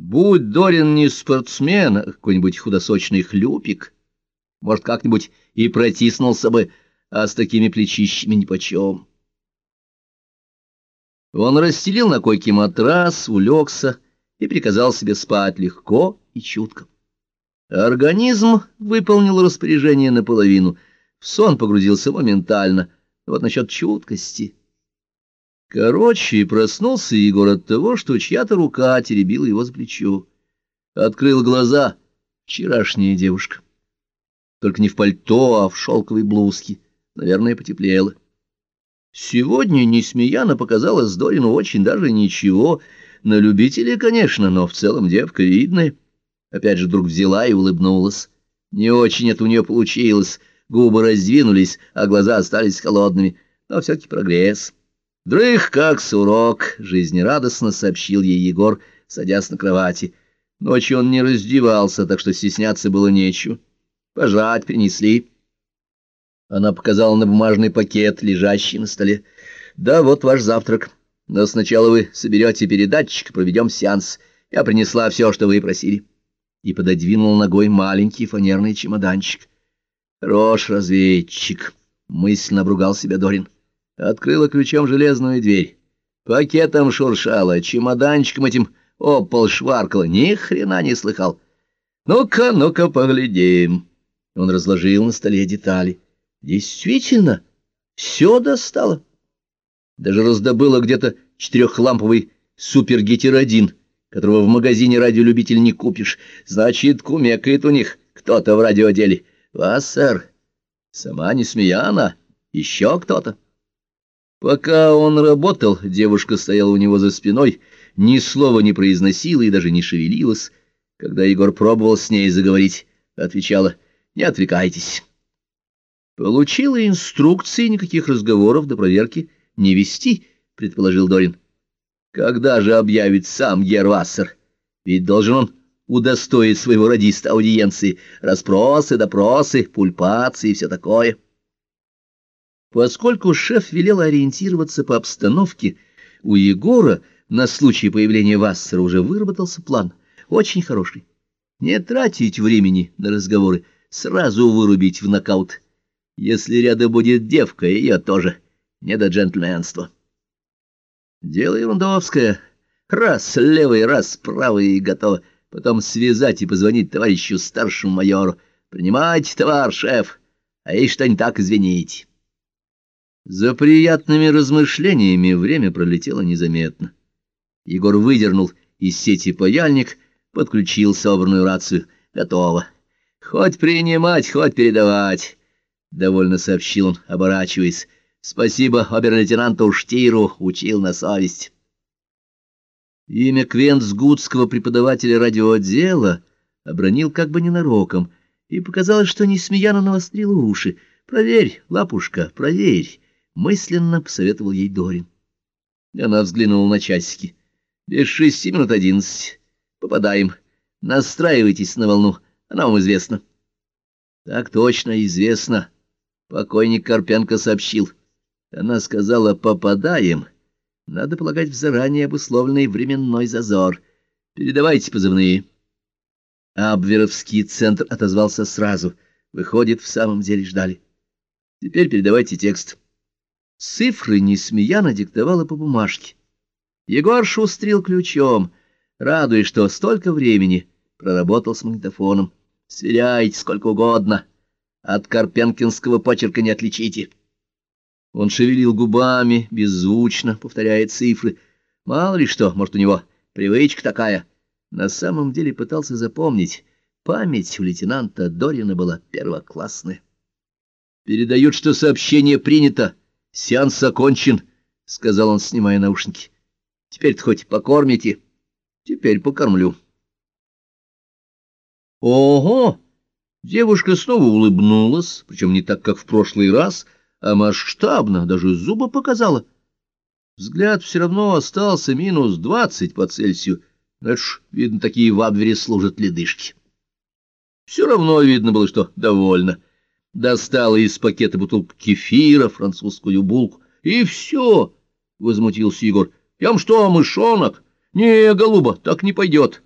Будь Дорин не спортсмен, а какой-нибудь худосочный хлюпик, может, как-нибудь и протиснулся бы, а с такими плечищами нипочем. Он расстелил на койке матрас, улегся и приказал себе спать легко и чутко. Организм выполнил распоряжение наполовину, в сон погрузился моментально, вот насчет чуткости. Короче, проснулся Егор от того, что чья-то рука теребила его с плечо. Открыл глаза вчерашняя девушка. Только не в пальто, а в шелковой блузке. Наверное, потеплело. Сегодня Несмеяна показалась Дорину очень даже ничего. На любителей, конечно, но в целом девка видная. Опять же вдруг взяла и улыбнулась. Не очень это у нее получилось. Губы раздвинулись, а глаза остались холодными. Но все-таки прогресс. Дрых как сурок, жизнерадостно сообщил ей Егор, садясь на кровати. Ночью он не раздевался, так что стесняться было нечего. Пожрать принесли. Она показала на бумажный пакет, лежащий на столе. «Да, вот ваш завтрак. Но сначала вы соберете передатчик, проведем сеанс. Я принесла все, что вы просили». И пододвинул ногой маленький фанерный чемоданчик. «Хорош разведчик», — мысленно обругал себя Дорин. Открыла ключом железную дверь. Пакетом шуршала, чемоданчиком этим опол шваркала. Ни хрена не слыхал. «Ну-ка, ну-ка, поглядим». Он разложил на столе детали. Действительно, все достало. Даже раздобыла где-то четырехламповый супергетеродин, которого в магазине радиолюбитель не купишь. Значит, кумекает у них кто-то в радиоделе. Вас, сэр, сама не смеяна, еще кто-то. Пока он работал, девушка стояла у него за спиной, ни слова не произносила и даже не шевелилась. Когда Егор пробовал с ней заговорить, отвечала «Не отвлекайтесь». Получила инструкции никаких разговоров до проверки не вести, предположил Дорин. Когда же объявит сам Гервассер? Ведь должен он удостоить своего радиста аудиенции, расспросы, допросы, пульпации и все такое. Поскольку шеф велел ориентироваться по обстановке, у Егора на случай появления Вассера уже выработался план, очень хороший. Не тратить времени на разговоры, сразу вырубить в нокаут. Если рядом будет девка, ее тоже не до джентльменства. Дело ерундовское. Раз левый, раз правый и готово. Потом связать и позвонить товарищу старшему майору. Принимайте, товар, шеф, а и что не так, извините. За приятными размышлениями время пролетело незаметно. Егор выдернул из сети паяльник, подключил собранную рацию. Готово. Хоть принимать, хоть передавать, — довольно сообщил он, оборачиваясь. Спасибо обер-лейтенанту Штиру, учил на совесть. Имя Квентсгудского преподавателя радиоотдела обронил как бы ненароком, и показалось, что Несмеяна навострила уши. «Проверь, лапушка, проверь мысленно посоветовал ей Дорин. Она взглянула на часики. Без шести минут одиннадцать. Попадаем. Настраивайтесь на волну, она вам известна. Так точно известно. Покойник Карпенко сообщил. Она сказала «попадаем». Надо полагать в заранее обусловленный временной зазор. Передавайте позывные. Абверовский центр отозвался сразу. Выходит, в самом деле ждали. Теперь передавайте текст. Цифры Несмеяна диктовала по бумажке. Егор шустрил ключом, радуясь, что столько времени проработал с магнитофоном. Сверяйте сколько угодно. От Карпенкинского почерка не отличите. Он шевелил губами, беззвучно, повторяя цифры. Мало ли что, может, у него привычка такая. На самом деле пытался запомнить. Память у лейтенанта Дорина была первоклассная. Передают, что сообщение принято. — Сеанс окончен, — сказал он, снимая наушники. — Теперь-то хоть покормите. — Теперь покормлю. — Ого! Девушка снова улыбнулась, причем не так, как в прошлый раз, а масштабно, даже зубы показала. Взгляд все равно остался минус двадцать по Цельсию, но это ж, видно, такие в Абвере служат ледышки. Все равно видно было, что довольно — достала из пакета бутылку кефира, французскую булку. И все, — возмутился Егор. — Ям что, мышонок? Не, голуба, так не пойдет.